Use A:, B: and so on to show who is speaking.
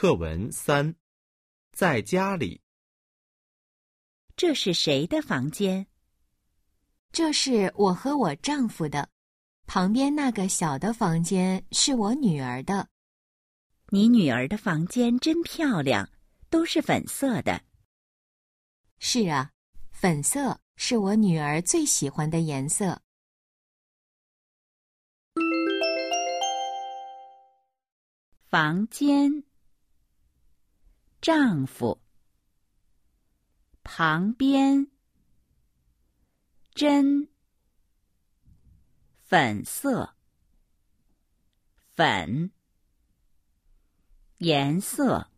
A: 课文三，在家里。
B: 这是谁的房间？
C: 这是我和我丈夫的。旁边那个小的房间是我女儿的。
B: 你女儿的房间真漂亮，都是粉色的。
C: 是啊，粉色是我女儿最喜欢的颜色。
B: 房间，丈夫，旁边，真，粉色，粉，颜色。